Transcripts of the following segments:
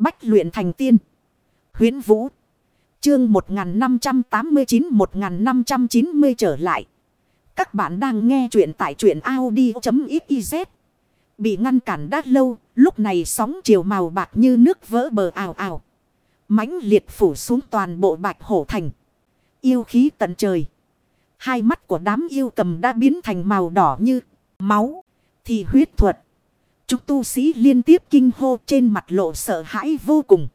Bách luyện thành tiên. Huyến Vũ. Chương 1589-1590 trở lại. Các bạn đang nghe truyện tại truyện Audi.xyz. Bị ngăn cản đã lâu, lúc này sóng chiều màu bạc như nước vỡ bờ ào ào. mãnh liệt phủ xuống toàn bộ bạch hổ thành. Yêu khí tận trời. Hai mắt của đám yêu cầm đã biến thành màu đỏ như máu. Thì huyết thuật. Chúng tu sĩ liên tiếp kinh hô trên mặt lộ sợ hãi vô cùng.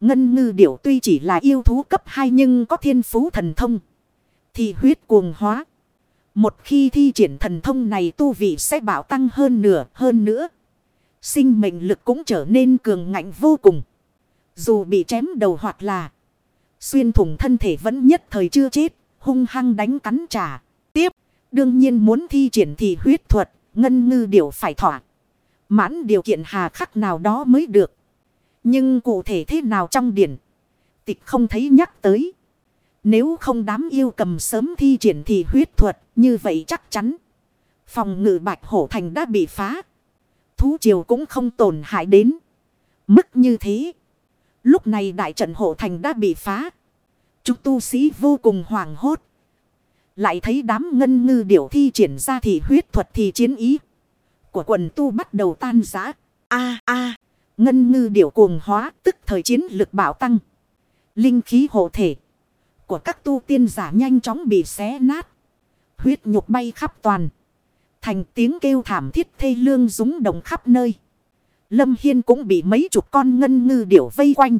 Ngân ngư điểu tuy chỉ là yêu thú cấp 2 nhưng có thiên phú thần thông. Thì huyết cuồng hóa. Một khi thi triển thần thông này tu vị sẽ bảo tăng hơn nửa hơn nữa. Sinh mệnh lực cũng trở nên cường ngạnh vô cùng. Dù bị chém đầu hoặc là xuyên thủng thân thể vẫn nhất thời chưa chết, hung hăng đánh cắn trả. Tiếp, đương nhiên muốn thi triển thì huyết thuật, ngân ngư điểu phải thỏa. Mãn điều kiện hà khắc nào đó mới được. Nhưng cụ thể thế nào trong điển, tịch không thấy nhắc tới. Nếu không đám yêu cầm sớm thi triển thì huyết thuật, như vậy chắc chắn. Phòng ngự bạch hổ thành đã bị phá. Thú triều cũng không tổn hại đến. Mức như thế. Lúc này đại trận hổ thành đã bị phá. Chúng tu sĩ vô cùng hoảng hốt. Lại thấy đám ngân ngư điểu thi triển ra thì huyết thuật thì chiến ý. Của quần tu bắt đầu tan rã. a a ngân ngư điểu cuồng hóa tức thời chiến lực bảo tăng. Linh khí hộ thể của các tu tiên giả nhanh chóng bị xé nát. Huyết nhục bay khắp toàn. Thành tiếng kêu thảm thiết thê lương rúng động khắp nơi. Lâm Hiên cũng bị mấy chục con ngân ngư điểu vây quanh.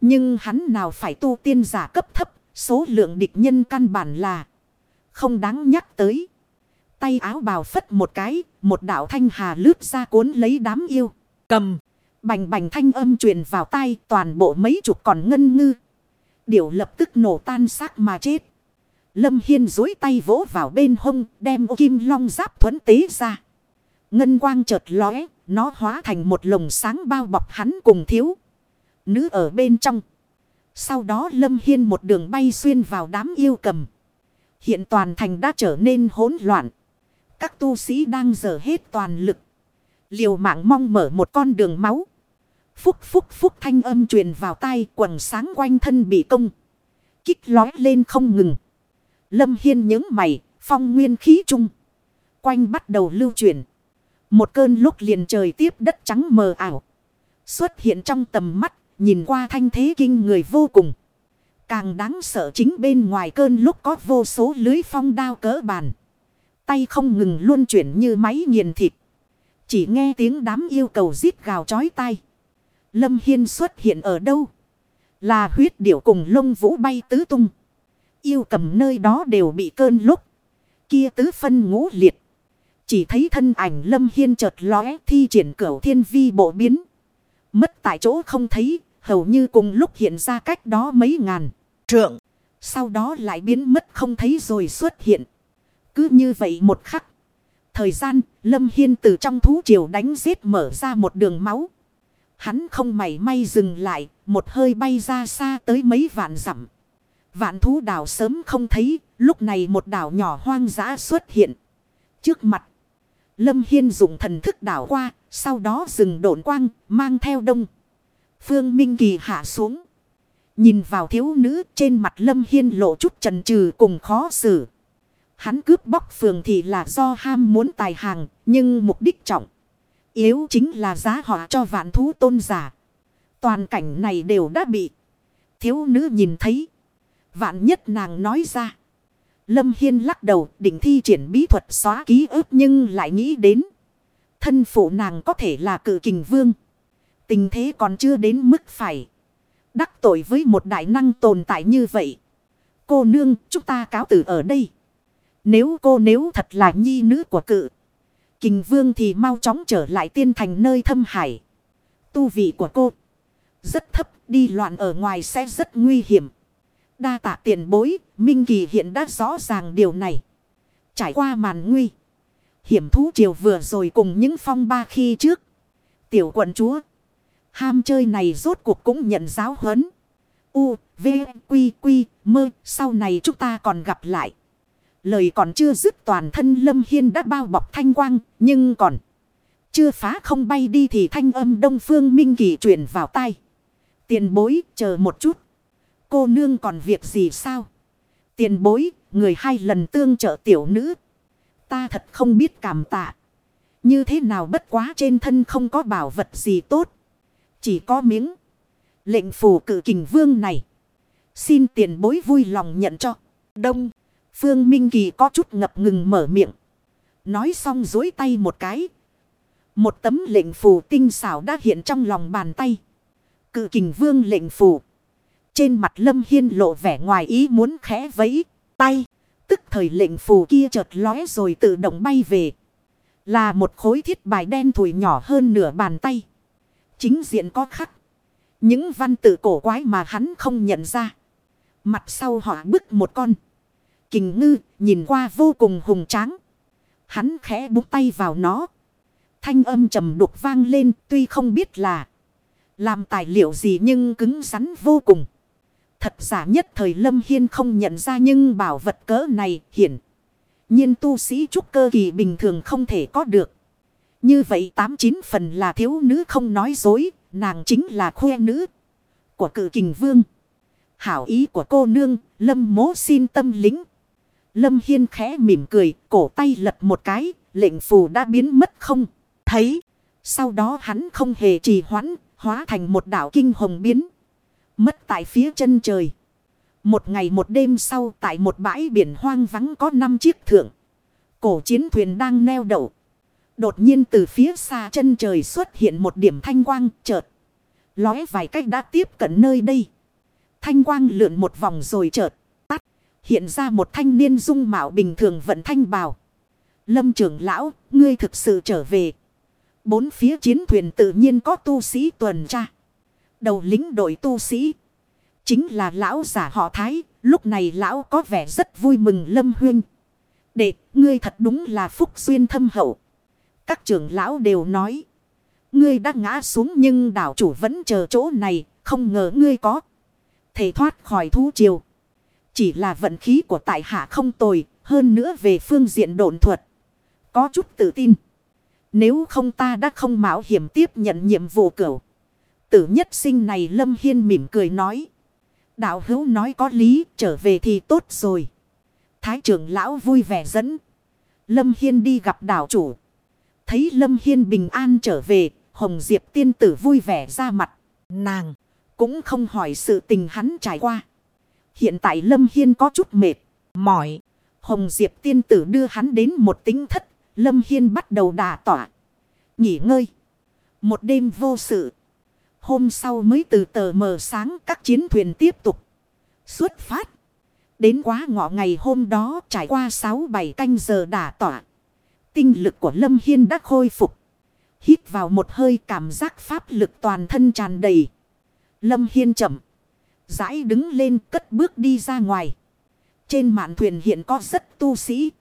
Nhưng hắn nào phải tu tiên giả cấp thấp, số lượng địch nhân căn bản là không đáng nhắc tới. Tay áo bào phất một cái, một đạo thanh hà lướt ra cuốn lấy đám yêu. Cầm, bành bành thanh âm truyền vào tay toàn bộ mấy chục còn ngân ngư. điều lập tức nổ tan xác mà chết. Lâm Hiên dối tay vỗ vào bên hông đem ô kim long giáp thuẫn tế ra. Ngân quang chợt lóe, nó hóa thành một lồng sáng bao bọc hắn cùng thiếu. Nữ ở bên trong. Sau đó Lâm Hiên một đường bay xuyên vào đám yêu cầm. Hiện toàn thành đã trở nên hỗn loạn. Các tu sĩ đang dở hết toàn lực. Liều mạng mong mở một con đường máu. Phúc phúc phúc thanh âm truyền vào tai quần sáng quanh thân bị công. Kích lói lên không ngừng. Lâm Hiên những mày, phong nguyên khí trung. Quanh bắt đầu lưu chuyển. Một cơn lúc liền trời tiếp đất trắng mờ ảo. Xuất hiện trong tầm mắt, nhìn qua thanh thế kinh người vô cùng. Càng đáng sợ chính bên ngoài cơn lúc có vô số lưới phong đao cỡ bàn. Tay không ngừng luôn chuyển như máy nghiền thịt. Chỉ nghe tiếng đám yêu cầu giết gào chói tai. Lâm Hiên xuất hiện ở đâu? Là huyết điểu cùng lông vũ bay tứ tung. Yêu cầm nơi đó đều bị cơn lúc. Kia tứ phân ngũ liệt. Chỉ thấy thân ảnh Lâm Hiên chợt lóe thi triển cửu thiên vi bộ biến. Mất tại chỗ không thấy, hầu như cùng lúc hiện ra cách đó mấy ngàn trượng. Sau đó lại biến mất không thấy rồi xuất hiện. Cứ như vậy một khắc. Thời gian, Lâm Hiên từ trong thú triều đánh giết mở ra một đường máu. Hắn không mảy may dừng lại, một hơi bay ra xa tới mấy vạn dặm. Vạn thú đảo sớm không thấy, lúc này một đảo nhỏ hoang dã xuất hiện. Trước mặt, Lâm Hiên dùng thần thức đảo qua, sau đó dừng độn quang, mang theo đông. Phương Minh Kỳ hạ xuống. Nhìn vào thiếu nữ trên mặt Lâm Hiên lộ chút trần trừ cùng khó xử. Hắn cướp bóc phường thì là do ham muốn tài hàng, nhưng mục đích trọng. Yếu chính là giá họ cho vạn thú tôn giả. Toàn cảnh này đều đã bị thiếu nữ nhìn thấy. Vạn nhất nàng nói ra. Lâm Hiên lắc đầu định thi triển bí thuật xóa ký ức nhưng lại nghĩ đến. Thân phụ nàng có thể là cự kình vương. Tình thế còn chưa đến mức phải. Đắc tội với một đại năng tồn tại như vậy. Cô nương chúng ta cáo từ ở đây. Nếu cô nếu thật là nhi nữ của cự. Kình vương thì mau chóng trở lại tiên thành nơi thâm hải. Tu vị của cô. Rất thấp đi loạn ở ngoài sẽ rất nguy hiểm. Đa tạ tiền bối. Minh Kỳ hiện đã rõ ràng điều này. Trải qua màn nguy. Hiểm thú triều vừa rồi cùng những phong ba khi trước. Tiểu quận chúa. Ham chơi này rốt cuộc cũng nhận giáo huấn. U, V, Quy, Quy, Mơ. Sau này chúng ta còn gặp lại. Lời còn chưa dứt toàn thân Lâm Hiên đã bao bọc thanh quang. Nhưng còn. Chưa phá không bay đi thì thanh âm đông phương minh kỳ truyền vào tai. Tiền bối chờ một chút. Cô nương còn việc gì sao? Tiền bối, người hai lần tương trợ tiểu nữ. Ta thật không biết cảm tạ. Như thế nào bất quá trên thân không có bảo vật gì tốt. Chỉ có miếng. Lệnh phù cử kình vương này. Xin tiền bối vui lòng nhận cho. Đông. Phương Minh Kỳ có chút ngập ngừng mở miệng. Nói xong dối tay một cái. Một tấm lệnh phù tinh xảo đã hiện trong lòng bàn tay. Cự kình vương lệnh phù. Trên mặt Lâm Hiên lộ vẻ ngoài ý muốn khẽ vẫy tay. Tức thời lệnh phù kia chợt lóe rồi tự động bay về. Là một khối thiết bài đen thủi nhỏ hơn nửa bàn tay. Chính diện có khắc. Những văn tự cổ quái mà hắn không nhận ra. Mặt sau họ bức một con. Kình ngư nhìn qua vô cùng hùng tráng. Hắn khẽ búng tay vào nó. Thanh âm trầm đục vang lên tuy không biết là. Làm tài liệu gì nhưng cứng rắn vô cùng. Thật giả nhất thời Lâm Hiên không nhận ra nhưng bảo vật cỡ này hiển. nhiên tu sĩ trúc cơ kỳ bình thường không thể có được. Như vậy tám chín phần là thiếu nữ không nói dối, nàng chính là khoe nữ của cự kình vương. Hảo ý của cô nương, lâm mố xin tâm lính. Lâm Hiên khẽ mỉm cười, cổ tay lật một cái, lệnh phù đã biến mất không, thấy. Sau đó hắn không hề trì hoãn, hóa thành một đảo kinh hồng biến. Mất tại phía chân trời. Một ngày một đêm sau tại một bãi biển hoang vắng có năm chiếc thượng. Cổ chiến thuyền đang neo đậu. Đột nhiên từ phía xa chân trời xuất hiện một điểm thanh quang chợt. Lóe vài cách đã tiếp cận nơi đây. Thanh quang lượn một vòng rồi chợt. Hiện ra một thanh niên dung mạo bình thường vận thanh bào. Lâm trưởng lão, ngươi thực sự trở về. Bốn phía chiến thuyền tự nhiên có tu sĩ tuần tra. Đầu lính đội tu sĩ. Chính là lão giả họ Thái. Lúc này lão có vẻ rất vui mừng Lâm Huyên. Đệ, ngươi thật đúng là phúc duyên thâm hậu. Các trưởng lão đều nói. Ngươi đã ngã xuống nhưng đảo chủ vẫn chờ chỗ này. Không ngờ ngươi có. Thể thoát khỏi thú triều. Chỉ là vận khí của tại hạ không tồi. Hơn nữa về phương diện độn thuật. Có chút tự tin. Nếu không ta đã không mạo hiểm tiếp nhận nhiệm vụ cửu. Tử nhất sinh này Lâm Hiên mỉm cười nói. Đạo hữu nói có lý, trở về thì tốt rồi. Thái trưởng lão vui vẻ dẫn. Lâm Hiên đi gặp đạo chủ. Thấy Lâm Hiên bình an trở về. Hồng Diệp tiên tử vui vẻ ra mặt. Nàng cũng không hỏi sự tình hắn trải qua. Hiện tại Lâm Hiên có chút mệt, mỏi. Hồng Diệp tiên tử đưa hắn đến một tính thất. Lâm Hiên bắt đầu đà tỏa. Nghỉ ngơi. Một đêm vô sự. Hôm sau mới từ tờ mờ sáng các chiến thuyền tiếp tục. Xuất phát. Đến quá ngọ ngày hôm đó trải qua 6-7 canh giờ đả tỏa. Tinh lực của Lâm Hiên đã khôi phục. Hít vào một hơi cảm giác pháp lực toàn thân tràn đầy. Lâm Hiên chậm. Rãi đứng lên cất bước đi ra ngoài. Trên mạn thuyền hiện có rất tu sĩ.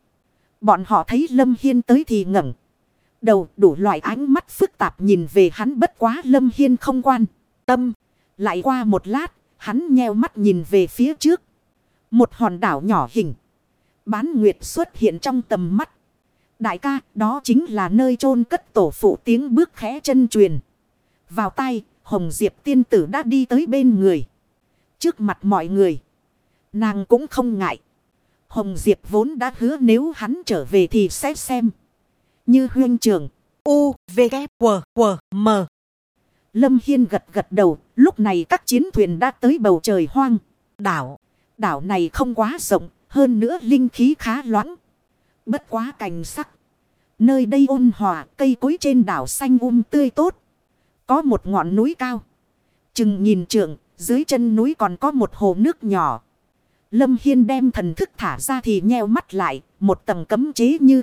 Bọn họ thấy Lâm Hiên tới thì ngẩng đầu, đủ loại ánh mắt phức tạp nhìn về hắn, bất quá Lâm Hiên không quan. Tâm. Lại qua một lát. Hắn nheo mắt nhìn về phía trước. Một hòn đảo nhỏ hình. Bán nguyệt xuất hiện trong tầm mắt. Đại ca, đó chính là nơi chôn cất tổ phụ tiếng bước khẽ chân truyền. Vào tay, Hồng Diệp tiên tử đã đi tới bên người. Trước mặt mọi người. Nàng cũng không ngại. Hồng Diệp vốn đã hứa nếu hắn trở về thì sẽ xem. Như huyên trường. U, V, K, W, W, M. Lâm Hiên gật gật đầu. Lúc này các chiến thuyền đã tới bầu trời hoang. Đảo. Đảo này không quá rộng. Hơn nữa linh khí khá loãng. Bất quá cành sắc. Nơi đây ôn hòa. Cây cối trên đảo xanh um tươi tốt. Có một ngọn núi cao. Chừng nhìn trượng. Dưới chân núi còn có một hồ nước nhỏ. Lâm Hiên đem thần thức thả ra thì nheo mắt lại. Một tầng cấm chế như,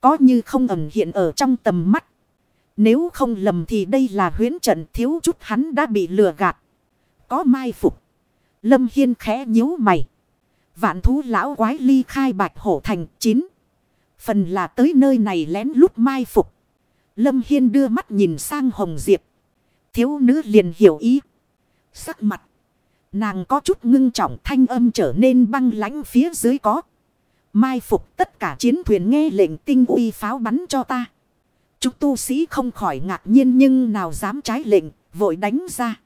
có như không ẩn hiện ở trong tầm mắt. Nếu không lầm thì đây là huyến trận thiếu chút hắn đã bị lừa gạt. Có mai phục. Lâm Hiên khẽ nhíu mày. Vạn thú lão quái ly khai bạch hổ thành chín. Phần là tới nơi này lén lút mai phục. Lâm Hiên đưa mắt nhìn sang Hồng Diệp. Thiếu nữ liền hiểu ý. Sắc mặt. Nàng có chút ngưng trọng thanh âm trở nên băng lãnh phía dưới có. Mai phục tất cả chiến thuyền nghe lệnh tinh uy pháo bắn cho ta. Chúng tu sĩ không khỏi ngạc nhiên nhưng nào dám trái lệnh, vội đánh ra.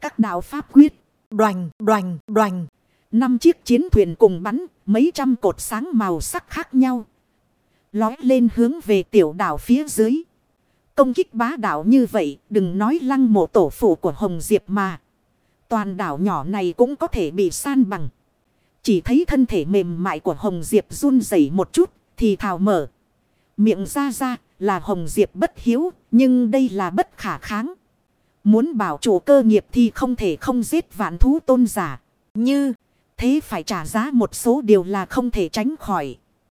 Các đạo pháp quyết, đoành, đoành, đoành. Năm chiếc chiến thuyền cùng bắn, mấy trăm cột sáng màu sắc khác nhau. Lói lên hướng về tiểu đảo phía dưới. Công kích bá đảo như vậy, đừng nói lăng mộ tổ phụ của Hồng Diệp mà. Toàn đảo nhỏ này cũng có thể bị san bằng. Chỉ thấy thân thể mềm mại của Hồng Diệp run rẩy một chút, thì thào mở. Miệng ra ra là Hồng Diệp bất hiếu, nhưng đây là bất khả kháng. Muốn bảo chủ cơ nghiệp thì không thể không giết vạn thú tôn giả. Như thế phải trả giá một số điều là không thể tránh khỏi.